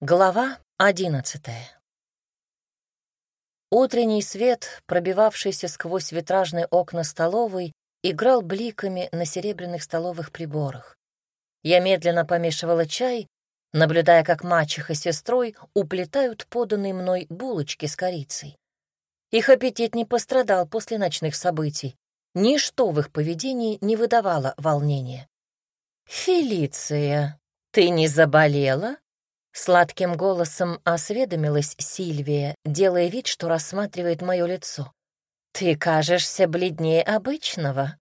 Глава одиннадцатая. Утренний свет, пробивавшийся сквозь витражные окна столовой, играл бликами на серебряных столовых приборах. Я медленно помешивала чай, наблюдая, как мачеха с сестрой уплетают поданные мной булочки с корицей. Их аппетит не пострадал после ночных событий. Ничто в их поведении не выдавало волнения. «Фелиция, ты не заболела?» Сладким голосом осведомилась Сильвия, делая вид, что рассматривает мое лицо. «Ты кажешься бледнее обычного».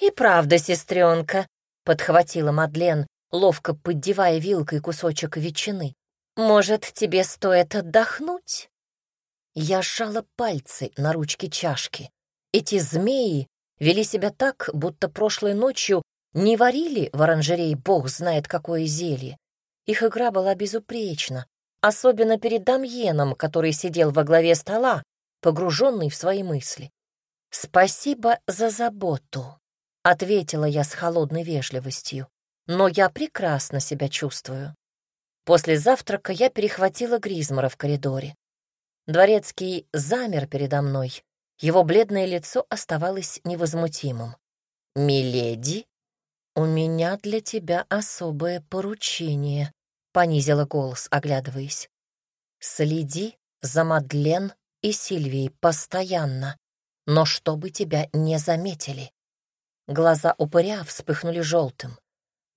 «И правда, сестренка», — подхватила Мадлен, ловко поддевая вилкой кусочек ветчины. «Может, тебе стоит отдохнуть?» Я сжала пальцы на ручке чашки. Эти змеи вели себя так, будто прошлой ночью не варили в оранжерее бог знает какое зелье, их игра была безупречна, особенно перед Дамьеном, который сидел во главе стола, погруженный в свои мысли. «Спасибо за заботу», — ответила я с холодной вежливостью, «но я прекрасно себя чувствую». После завтрака я перехватила Гризмора в коридоре. Дворецкий замер передо мной, его бледное лицо оставалось невозмутимым. «Миледи, у меня для тебя особое поручение», понизила голос, оглядываясь. «Следи за Мадлен и Сильвией постоянно, но чтобы тебя не заметили». Глаза упыря вспыхнули желтым.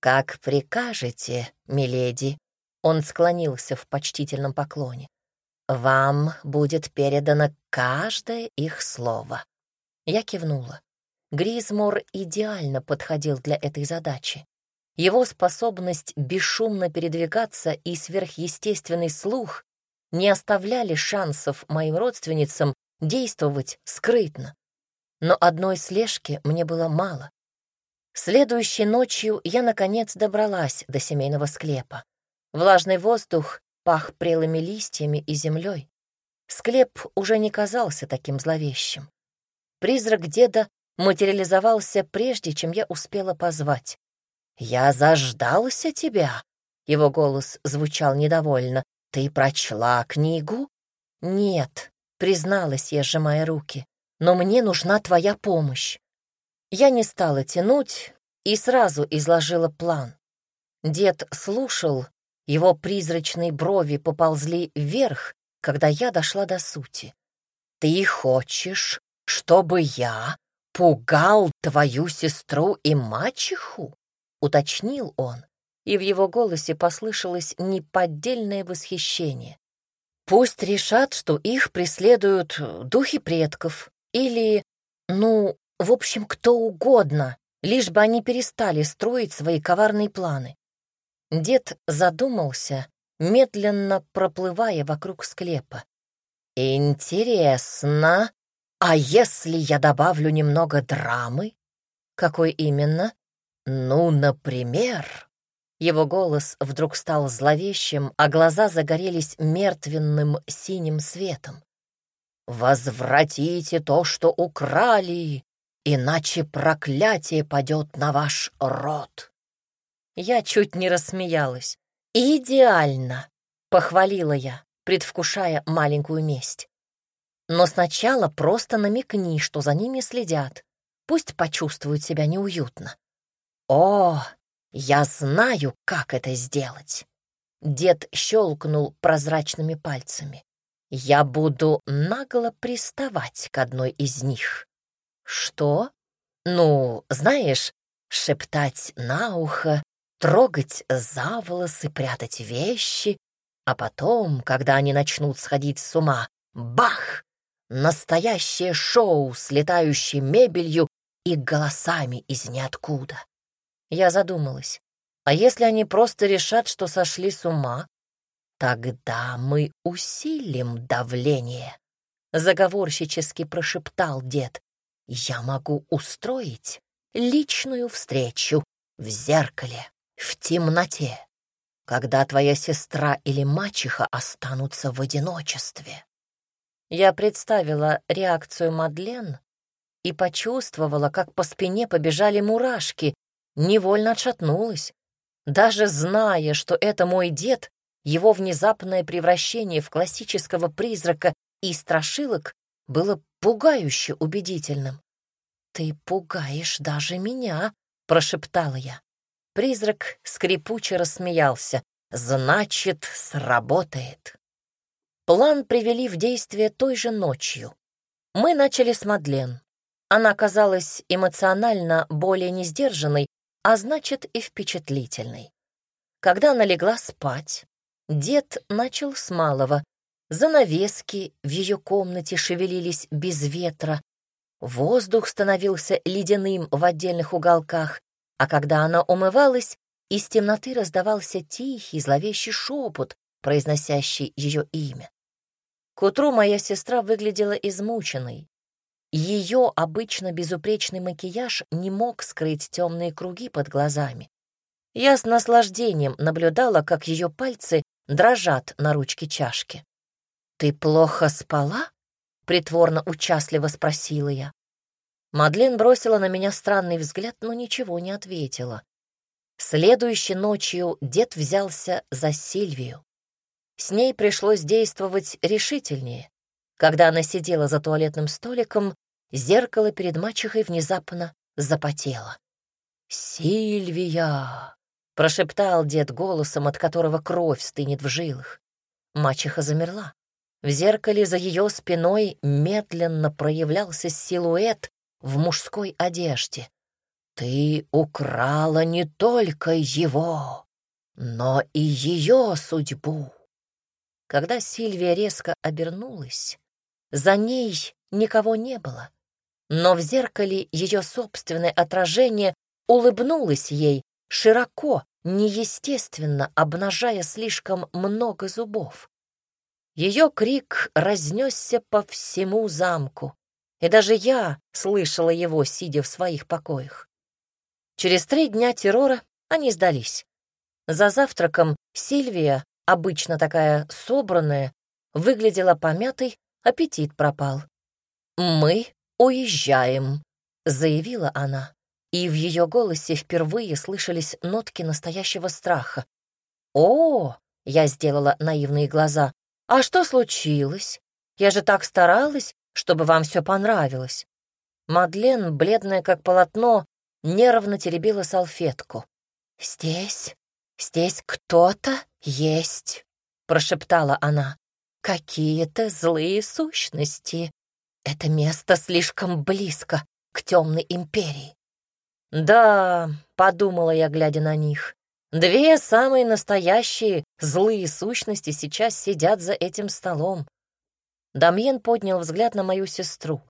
«Как прикажете, миледи?» Он склонился в почтительном поклоне. «Вам будет передано каждое их слово». Я кивнула. Гризмор идеально подходил для этой задачи. Его способность бесшумно передвигаться и сверхъестественный слух не оставляли шансов моим родственницам действовать скрытно. Но одной слежки мне было мало. Следующей ночью я, наконец, добралась до семейного склепа. Влажный воздух пах прелыми листьями и землей. Склеп уже не казался таким зловещим. Призрак деда материализовался прежде, чем я успела позвать. «Я заждался тебя!» Его голос звучал недовольно. «Ты прочла книгу?» «Нет», — призналась я, сжимая руки. «Но мне нужна твоя помощь». Я не стала тянуть и сразу изложила план. Дед слушал, его призрачные брови поползли вверх, когда я дошла до сути. «Ты хочешь, чтобы я пугал твою сестру и мачеху?» — уточнил он, и в его голосе послышалось неподдельное восхищение. «Пусть решат, что их преследуют духи предков или, ну, в общем, кто угодно, лишь бы они перестали строить свои коварные планы». Дед задумался, медленно проплывая вокруг склепа. «Интересно, а если я добавлю немного драмы?» «Какой именно?» «Ну, например...» Его голос вдруг стал зловещим, а глаза загорелись мертвенным синим светом. «Возвратите то, что украли, иначе проклятие падет на ваш род!» Я чуть не рассмеялась. «Идеально!» — похвалила я, предвкушая маленькую месть. «Но сначала просто намекни, что за ними следят. Пусть почувствуют себя неуютно». «О, я знаю, как это сделать!» Дед щелкнул прозрачными пальцами. «Я буду нагло приставать к одной из них». «Что?» «Ну, знаешь, шептать на ухо, трогать за волосы, прятать вещи, а потом, когда они начнут сходить с ума, бах! Настоящее шоу с летающей мебелью и голосами из ниоткуда. Я задумалась. А если они просто решат, что сошли с ума? Тогда мы усилим давление. Заговорщически прошептал дед. Я могу устроить личную встречу в зеркале, в темноте, когда твоя сестра или мачеха останутся в одиночестве. Я представила реакцию Мадлен и почувствовала, как по спине побежали мурашки, невольно отшатнулась. Даже зная, что это мой дед, его внезапное превращение в классического призрака и страшилок было пугающе убедительным. «Ты пугаешь даже меня», — прошептала я. Призрак скрипуче рассмеялся. «Значит, сработает». План привели в действие той же ночью. Мы начали с Мадлен. Она казалась эмоционально более несдержанной, а значит и впечатлительной. Когда она легла спать, дед начал с малого. Занавески в ее комнате шевелились без ветра, воздух становился ледяным в отдельных уголках, а когда она умывалась, из темноты раздавался тихий, зловещий шепот, произносящий ее имя. К утру моя сестра выглядела измученной. Ее обычно безупречный макияж не мог скрыть темные круги под глазами. Я с наслаждением наблюдала, как ее пальцы дрожат на ручке чашки. «Ты плохо спала?» — притворно участливо спросила я. Мадлен бросила на меня странный взгляд, но ничего не ответила. Следующей ночью дед взялся за Сильвию. С ней пришлось действовать решительнее. Когда она сидела за туалетным столиком, зеркало перед мачехой внезапно запотело. «Сильвия!» — прошептал дед голосом, от которого кровь стынет в жилах. Мачеха замерла. В зеркале за ее спиной медленно проявлялся силуэт в мужской одежде. «Ты украла не только его, но и ее судьбу». Когда Сильвия резко обернулась, за ней никого не было, но в зеркале ее собственное отражение улыбнулось ей широко, неестественно, обнажая слишком много зубов. Ее крик разнесся по всему замку, и даже я слышала его, сидя в своих покоях. Через три дня террора они сдались. За завтраком Сильвия обычно такая собранная, выглядела помятой, аппетит пропал. «Мы уезжаем», — заявила она, и в ее голосе впервые слышались нотки настоящего страха. «О!» — я сделала наивные глаза. «А что случилось? Я же так старалась, чтобы вам все понравилось». Мадлен, бледная как полотно, нервно теребила салфетку. «Здесь, здесь кто-то «Есть», — прошептала она, — «какие-то злые сущности. Это место слишком близко к темной империи». «Да», — подумала я, глядя на них, — «две самые настоящие злые сущности сейчас сидят за этим столом». Дамьен поднял взгляд на мою сестру.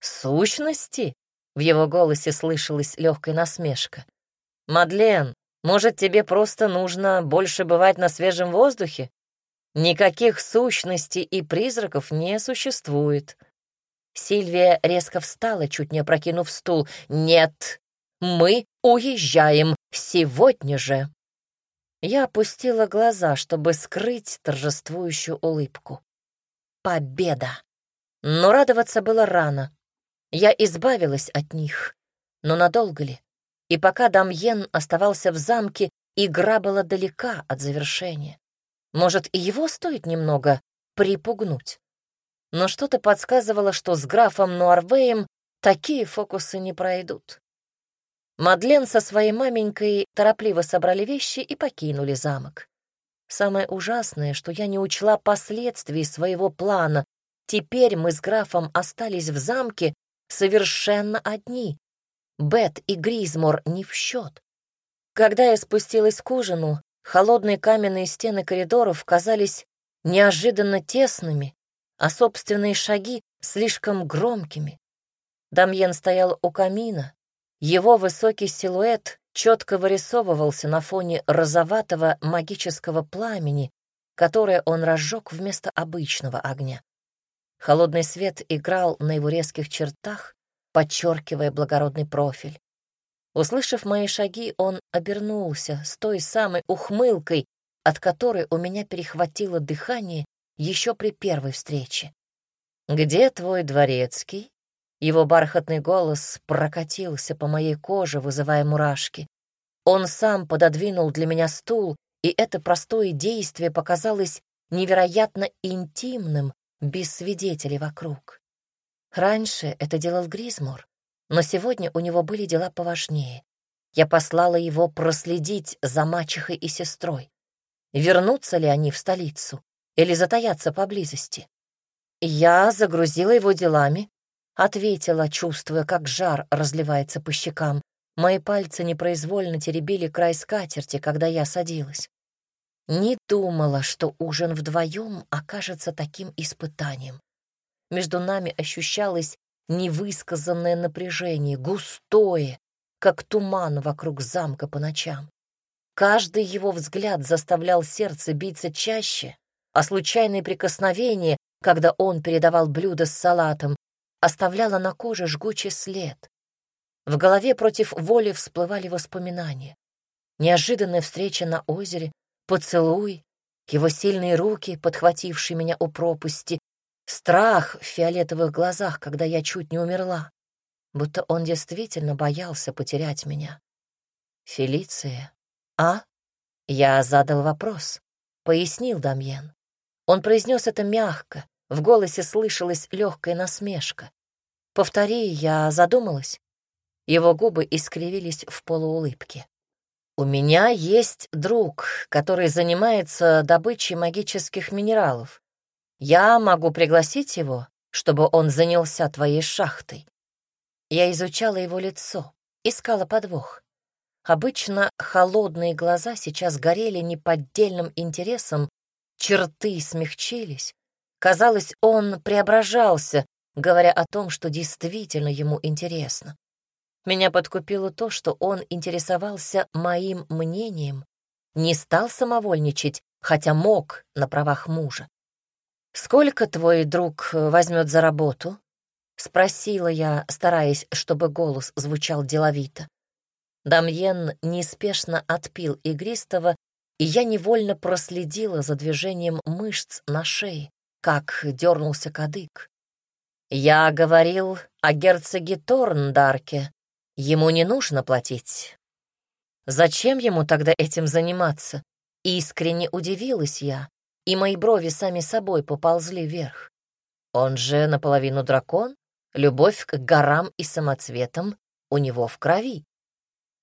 «Сущности?» — в его голосе слышалась легкая насмешка. «Мадлен, может, тебе просто нужно больше бывать на свежем воздухе? Никаких сущностей и призраков не существует. Сильвия резко встала, чуть не опрокинув стул. «Нет, мы уезжаем сегодня же!» Я опустила глаза, чтобы скрыть торжествующую улыбку. Победа! Но радоваться было рано. Я избавилась от них. Но надолго ли? И пока Дамьен оставался в замке, игра была далека от завершения. Может, и его стоит немного припугнуть. Но что-то подсказывало, что с графом Нуарвеем такие фокусы не пройдут. Мадлен со своей маменькой торопливо собрали вещи и покинули замок. Самое ужасное, что я не учла последствий своего плана. Теперь мы с графом остались в замке совершенно одни. Бет и Гризмор не в счет. Когда я спустилась к ужину, холодные каменные стены коридоров казались неожиданно тесными, а собственные шаги слишком громкими. Дамьен стоял у камина. Его высокий силуэт четко вырисовывался на фоне розоватого магического пламени, которое он разжег вместо обычного огня. Холодный свет играл на его резких чертах, подчеркивая благородный профиль. Услышав мои шаги, он обернулся с той самой ухмылкой, от которой у меня перехватило дыхание еще при первой встрече. «Где твой дворецкий?» Его бархатный голос прокатился по моей коже, вызывая мурашки. Он сам пододвинул для меня стул и это простое действие показалось невероятно интимным, без свидетелей вокруг. Раньше это делал Гризмор, но сегодня у него были дела поважнее. Я послала его проследить за мачехой и сестрой. Вернутся ли они в столицу или затаятся поблизости? Я загрузила его делами, ответила, чувствуя, как жар разливается по щекам. Мои пальцы непроизвольно теребили край скатерти, когда я садилась. Не думала, что ужин вдвоем окажется таким испытанием. Между нами ощущалось невысказанное напряжение, густое, как туман вокруг замка по ночам. Каждый его взгляд заставлял сердце биться чаще, а случайные прикосновения, когда он передавал блюдо с салатом, оставляло на коже жгучий след. В голове против воли всплывали воспоминания. Неожиданная встреча на озере, Поцелуй, его сильные руки, подхватившие меня у пропасти, страх в фиолетовых глазах, когда я чуть не умерла, будто он действительно боялся потерять меня. «Фелиция, а?» Я задал вопрос, пояснил Дамьен. Он произнес это мягко, в голосе слышалась легкая насмешка. «Повтори, я задумалась». Его губы искривились в полуулыбке. «У меня есть друг, который занимается добычей магических минералов. Я могу пригласить его, чтобы он занялся твоей шахтой». Я изучала его лицо, искала подвох. Обычно холодные глаза сейчас горели неподдельным интересом, черты смягчились. Казалось, он преображался, говоря о том, что действительно ему интересно. Меня подкупило то, что он интересовался моим мнением, не стал самовольничать, хотя мог на правах мужа. «Сколько твой друг возьмет за работу?» — спросила я, стараясь, чтобы голос звучал деловито. Дамьен неспешно отпил игристого, и я невольно проследила за движением мышц на шее, как дернулся кадык. «Я говорил о герцоге Торндарке», Ему не нужно платить. Зачем ему тогда этим заниматься? Искренне удивилась я, и мои брови сами собой поползли вверх. Он же наполовину дракон, любовь к горам и самоцветам у него в крови.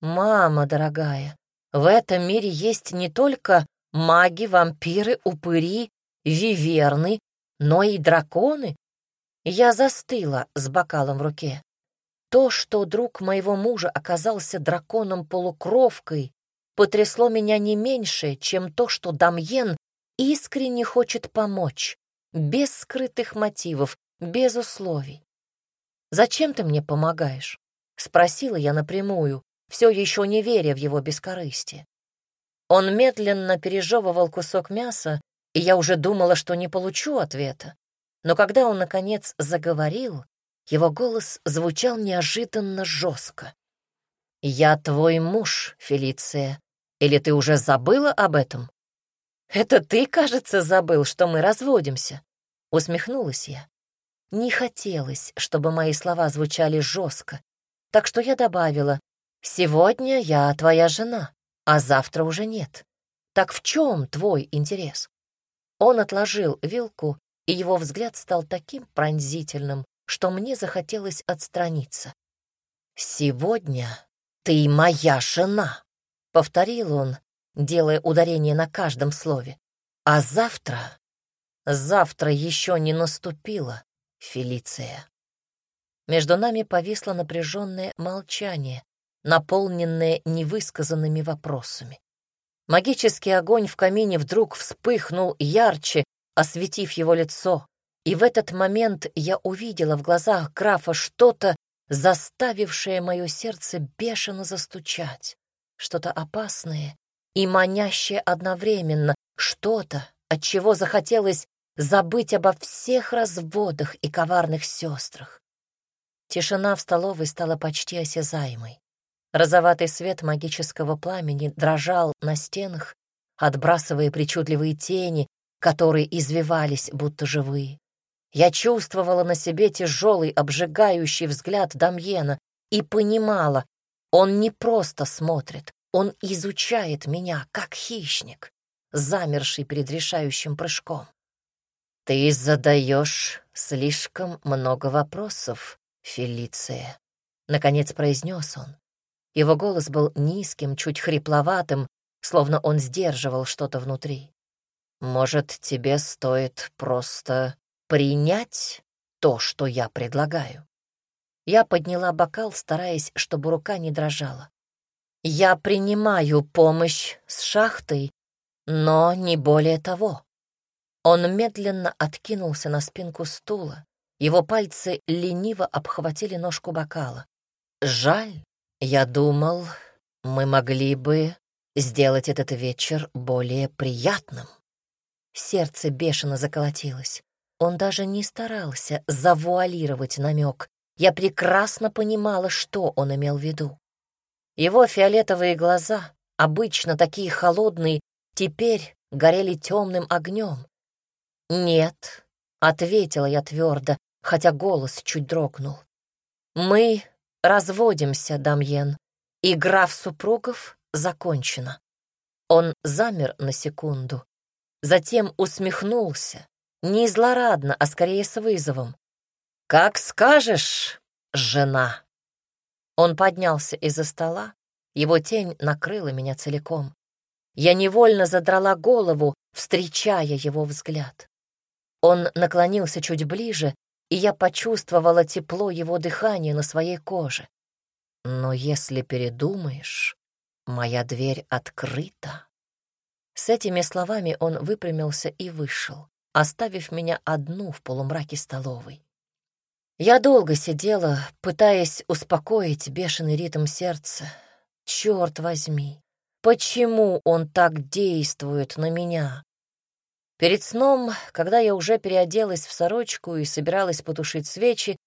Мама дорогая, в этом мире есть не только маги, вампиры, упыри, виверны, но и драконы. Я застыла с бокалом в руке. То, что друг моего мужа оказался драконом-полукровкой, потрясло меня не меньше, чем то, что Дамьен искренне хочет помочь, без скрытых мотивов, без условий. «Зачем ты мне помогаешь?» — спросила я напрямую, все еще не веря в его бескорыстие. Он медленно пережевывал кусок мяса, и я уже думала, что не получу ответа. Но когда он, наконец, заговорил, его голос звучал неожиданно жестко. «Я твой муж, Фелиция. Или ты уже забыла об этом?» «Это ты, кажется, забыл, что мы разводимся», — усмехнулась я. Не хотелось, чтобы мои слова звучали жестко, так что я добавила, «Сегодня я твоя жена, а завтра уже нет. Так в чем твой интерес?» Он отложил вилку, и его взгляд стал таким пронзительным, что мне захотелось отстраниться. «Сегодня ты моя жена», — повторил он, делая ударение на каждом слове. «А завтра...» «Завтра еще не наступило, Фелиция». Между нами повисло напряженное молчание, наполненное невысказанными вопросами. Магический огонь в камине вдруг вспыхнул ярче, осветив его лицо, и в этот момент я увидела в глазах графа что-то, заставившее мое сердце бешено застучать, что-то опасное и манящее одновременно, что-то, от чего захотелось забыть обо всех разводах и коварных сестрах. Тишина в столовой стала почти осязаемой. Розоватый свет магического пламени дрожал на стенах, отбрасывая причудливые тени, которые извивались, будто живые. Я чувствовала на себе тяжелый, обжигающий взгляд Дамьена и понимала, он не просто смотрит, он изучает меня, как хищник. замерший перед решающим прыжком. «Ты задаешь слишком много вопросов, Фелиция», — наконец произнес он. Его голос был низким, чуть хрипловатым, словно он сдерживал что-то внутри. «Может, тебе стоит просто принять то, что я предлагаю?» Я подняла бокал, стараясь, чтобы рука не дрожала. «Я принимаю помощь с шахтой, но не более того». Он медленно откинулся на спинку стула. Его пальцы лениво обхватили ножку бокала. «Жаль, я думал, мы могли бы сделать этот вечер более приятным». Сердце бешено заколотилось. Он даже не старался завуалировать намек. Я прекрасно понимала, что он имел в виду. Его фиолетовые глаза, обычно такие холодные, теперь горели темным огнем. «Нет», — ответила я твердо, хотя голос чуть дрогнул. «Мы разводимся, Дамьен. Игра в супругов закончена». Он замер на секунду, затем усмехнулся, не злорадно, а скорее с вызовом. «Как скажешь, жена!» Он поднялся из-за стола, его тень накрыла меня целиком. Я невольно задрала голову, встречая его взгляд. Он наклонился чуть ближе, и я почувствовала тепло его дыхания на своей коже. Но если передумаешь, моя дверь открыта. С этими словами он выпрямился и вышел, оставив меня одну в полумраке столовой. Я долго сидела, пытаясь успокоить бешеный ритм сердца. Черт возьми, почему он так действует на меня? Перед сном, когда я уже переоделась в сорочку и собиралась потушить свечи,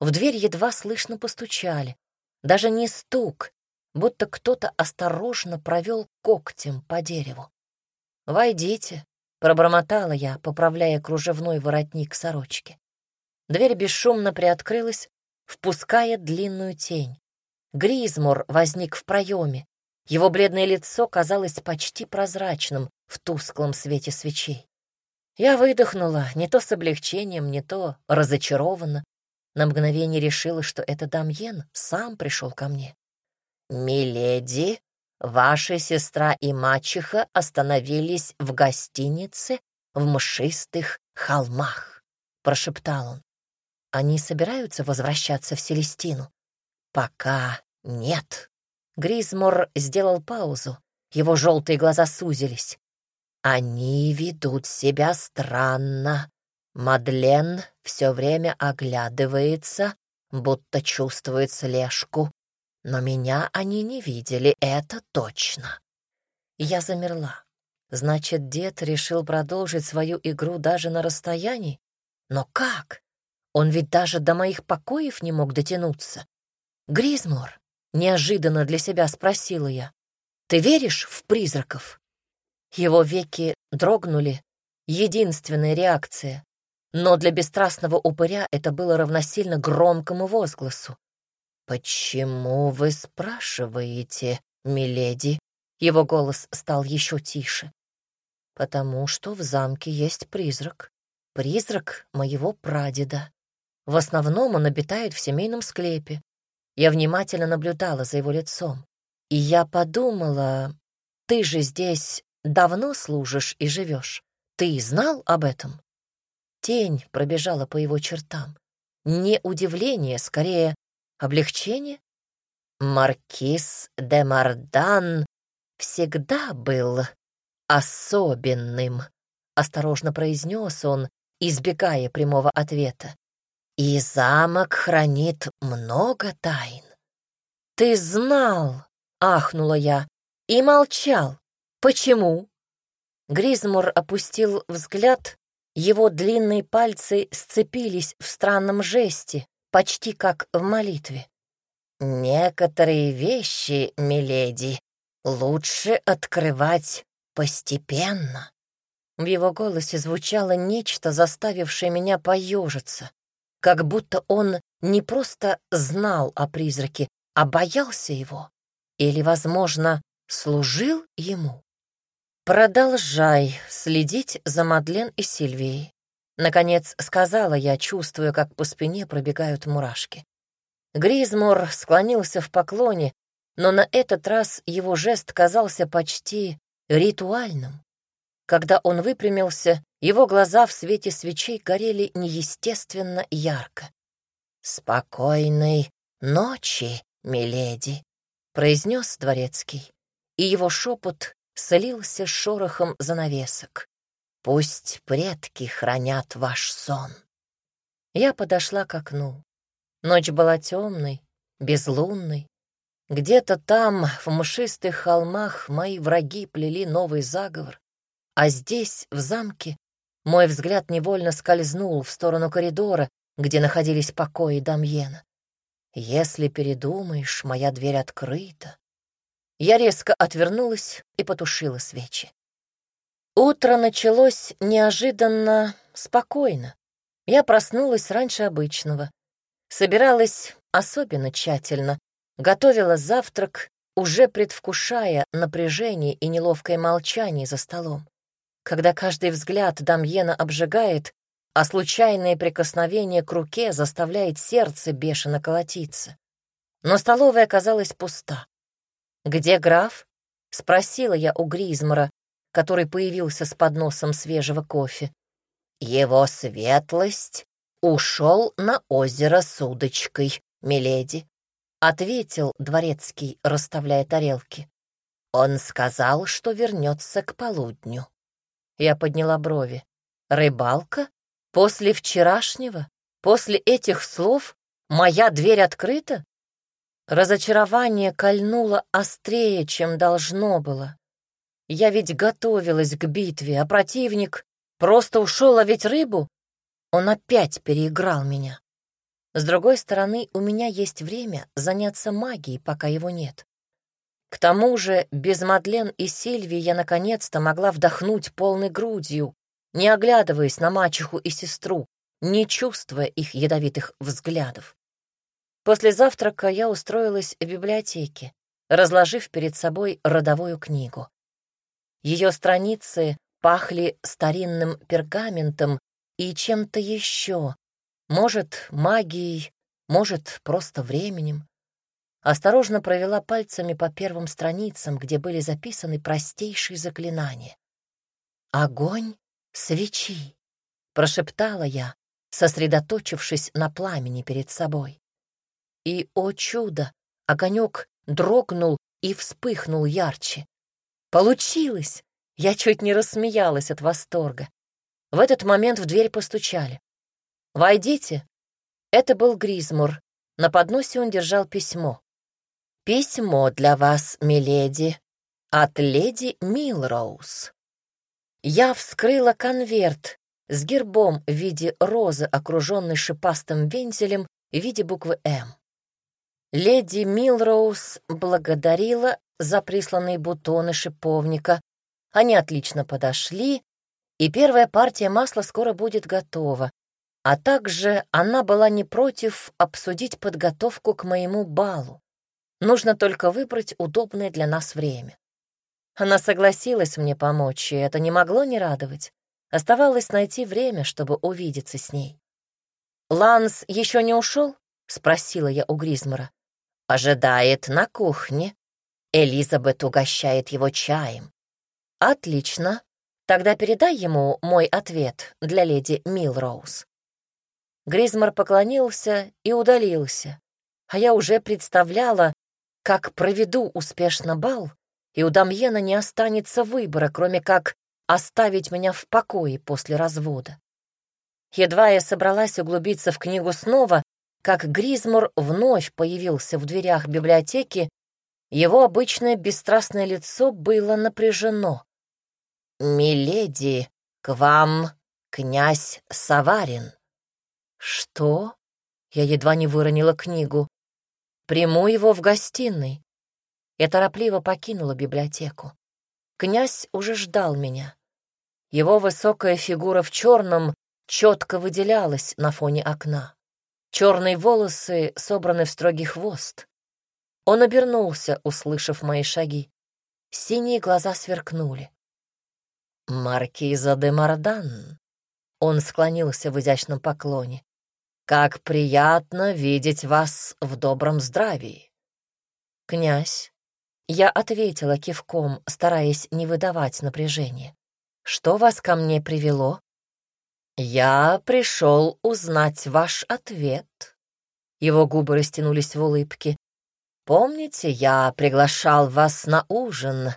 в дверь едва слышно постучали. Даже не стук, будто кто-то осторожно провел когтем по дереву. «Войдите», — пробормотала я, поправляя кружевной воротник сорочки. Дверь бесшумно приоткрылась, впуская длинную тень. Гризмор возник в проеме. Его бледное лицо казалось почти прозрачным в тусклом свете свечей. Я выдохнула, не то с облегчением, не то разочарованно. На мгновение решила, что это Дамьен сам пришел ко мне. «Миледи, ваша сестра и мачеха остановились в гостинице в мшистых холмах», — прошептал он. Они собираются возвращаться в Селестину? Пока нет. Гризмор сделал паузу. Его желтые глаза сузились. Они ведут себя странно. Мадлен все время оглядывается, будто чувствует слежку. Но меня они не видели, это точно. Я замерла. Значит, дед решил продолжить свою игру даже на расстоянии? Но как? Он ведь даже до моих покоев не мог дотянуться. «Гризмор», — неожиданно для себя спросила я, — «ты веришь в призраков?» Его веки дрогнули, единственная реакция. Но для бесстрастного упыря это было равносильно громкому возгласу. «Почему вы спрашиваете, миледи?» Его голос стал еще тише. «Потому что в замке есть призрак. Призрак моего прадеда. В основном он обитает в семейном склепе. Я внимательно наблюдала за его лицом. И я подумала, ты же здесь давно служишь и живешь. Ты знал об этом? Тень пробежала по его чертам. Не удивление, скорее облегчение. Маркиз де Мардан всегда был особенным, осторожно произнес он, избегая прямого ответа. И замок хранит много тайн. Ты знал, ахнула я, и молчал. Почему? Гризмур опустил взгляд, его длинные пальцы сцепились в странном жесте, почти как в молитве. «Некоторые вещи, миледи, лучше открывать постепенно». В его голосе звучало нечто, заставившее меня поежиться как будто он не просто знал о призраке, а боялся его или, возможно, служил ему. «Продолжай следить за Мадлен и Сильвией», — наконец сказала я, чувствуя, как по спине пробегают мурашки. Гризмор склонился в поклоне, но на этот раз его жест казался почти ритуальным. Когда он выпрямился, его глаза в свете свечей горели неестественно ярко. «Спокойной ночи, миледи», — произнес дворецкий, и его шепот слился с шорохом занавесок. «Пусть предки хранят ваш сон». Я подошла к окну. Ночь была темной, безлунной. Где-то там, в мшистых холмах, мои враги плели новый заговор. А здесь, в замке, мой взгляд невольно скользнул в сторону коридора, где находились покои Дамьена. Если передумаешь, моя дверь открыта. Я резко отвернулась и потушила свечи. Утро началось неожиданно спокойно. Я проснулась раньше обычного. Собиралась особенно тщательно, готовила завтрак, уже предвкушая напряжение и неловкое молчание за столом. Когда каждый взгляд Дамьена обжигает, а случайное прикосновение к руке заставляет сердце бешено колотиться. Но столовая оказалась пуста. «Где граф?» — спросила я у Гризмора, который появился с подносом свежего кофе. «Его светлость ушел на озеро с удочкой, миледи», — ответил дворецкий, расставляя тарелки. «Он сказал, что вернется к полудню». Я подняла брови. «Рыбалка? После вчерашнего? После этих слов моя дверь открыта?» Разочарование кольнуло острее, чем должно было. Я ведь готовилась к битве, а противник просто ушел ловить рыбу. Он опять переиграл меня. С другой стороны, у меня есть время заняться магией, пока его нет. К тому же, без Мадлен и Сильви я наконец-то могла вдохнуть полной грудью, не оглядываясь на мачеху и сестру, не чувствуя их ядовитых взглядов. После завтрака я устроилась в библиотеке, разложив перед собой родовую книгу. Ее страницы пахли старинным пергаментом и чем-то еще, может, магией, может, просто временем. Осторожно провела пальцами по первым страницам, где были записаны простейшие заклинания. «Огонь свечи», — прошептала я, сосредоточившись на пламени перед собой. И, о чудо, огонек дрогнул и вспыхнул ярче. Получилось! Я чуть не рассмеялась от восторга. В этот момент в дверь постучали. «Войдите». Это был Гризмур. На подносе он держал письмо. «Письмо для вас, миледи, от леди Милроуз». Я вскрыла конверт с гербом в виде розы, окруженной шипастым вензелем в виде буквы «М». Леди Милроуз благодарила за присланные бутоны шиповника. Они отлично подошли, и первая партия масла скоро будет готова. А также она была не против обсудить подготовку к моему балу. Нужно только выбрать удобное для нас время. Она согласилась мне помочь, и это не могло не радовать. Оставалось найти время, чтобы увидеться с ней. «Ланс еще не ушел?» — спросила я у Гризмора. Ожидает на кухне. Элизабет угощает его чаем. Отлично. Тогда передай ему мой ответ для леди Милроуз. Гризмор поклонился и удалился, а я уже представляла, как проведу успешно бал, и у Дамьена не останется выбора, кроме как оставить меня в покое после развода. Едва я собралась углубиться в книгу снова, как Гризмор вновь появился в дверях библиотеки, его обычное бесстрастное лицо было напряжено. «Миледи, к вам князь Саварин». «Что?» Я едва не выронила книгу. «Приму его в гостиной». Я торопливо покинула библиотеку. Князь уже ждал меня. Его высокая фигура в черном четко выделялась на фоне окна. Черные волосы собраны в строгий хвост. Он обернулся, услышав мои шаги. Синие глаза сверкнули. маркиза де Мардан». Он склонился в изящном поклоне. «Как приятно видеть вас в добром здравии!» «Князь!» Я ответила кивком, стараясь не выдавать напряжения. «Что вас ко мне привело?» «Я пришел узнать ваш ответ». Его губы растянулись в улыбке. «Помните, я приглашал вас на ужин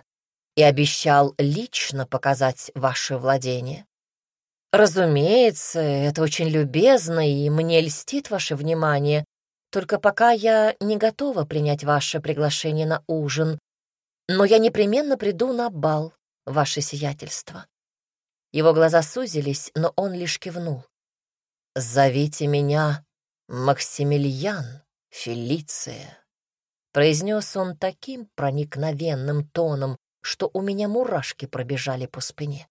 и обещал лично показать ваше владение?» «Разумеется, это очень любезно, и мне льстит ваше внимание. Только пока я не готова принять ваше приглашение на ужин, но я непременно приду на бал, ваше сиятельство». Его глаза сузились, но он лишь кивнул. «Зовите меня Максимилиан Фелиция», — произнес он таким проникновенным тоном, что у меня мурашки пробежали по спине.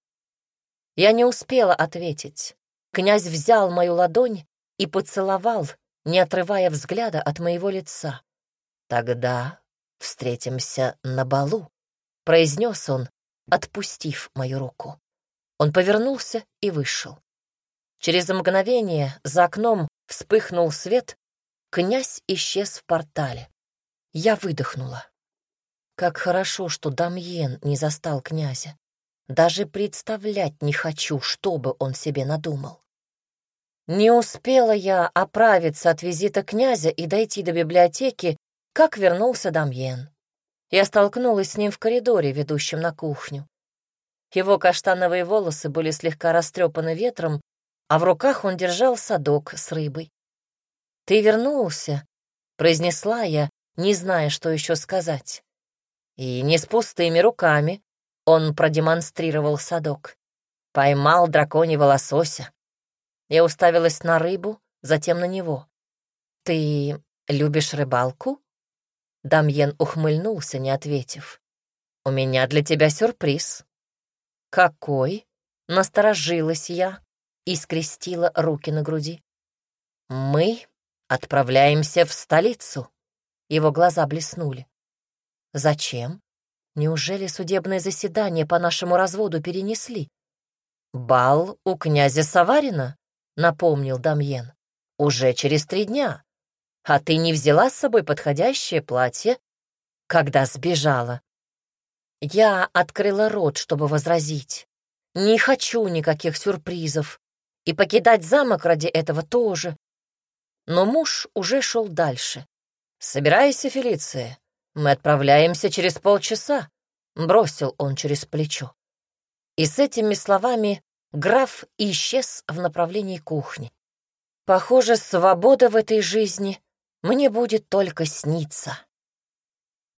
Я не успела ответить. Князь взял мою ладонь и поцеловал, не отрывая взгляда от моего лица. «Тогда встретимся на балу», — произнес он, отпустив мою руку. Он повернулся и вышел. Через мгновение за окном вспыхнул свет, князь исчез в портале. Я выдохнула. Как хорошо, что Дамьен не застал князя. Даже представлять не хочу, что бы он себе надумал. Не успела я оправиться от визита князя и дойти до библиотеки, как вернулся Дамьен. Я столкнулась с ним в коридоре, ведущем на кухню. Его каштановые волосы были слегка растрепаны ветром, а в руках он держал садок с рыбой. «Ты вернулся», — произнесла я, не зная, что еще сказать. «И не с пустыми руками», он продемонстрировал садок. Поймал драконьего лосося. Я уставилась на рыбу, затем на него. «Ты любишь рыбалку?» Дамьен ухмыльнулся, не ответив. «У меня для тебя сюрприз». «Какой?» — насторожилась я и скрестила руки на груди. «Мы отправляемся в столицу». Его глаза блеснули. «Зачем?» Неужели судебное заседание по нашему разводу перенесли? «Бал у князя Саварина», — напомнил Дамьен, — «уже через три дня. А ты не взяла с собой подходящее платье, когда сбежала?» Я открыла рот, чтобы возразить. Не хочу никаких сюрпризов. И покидать замок ради этого тоже. Но муж уже шел дальше. «Собирайся, Фелиция. Мы отправляемся через полчаса», — бросил он через плечо. И с этими словами граф исчез в направлении кухни. Похоже, свобода в этой жизни мне будет только сниться.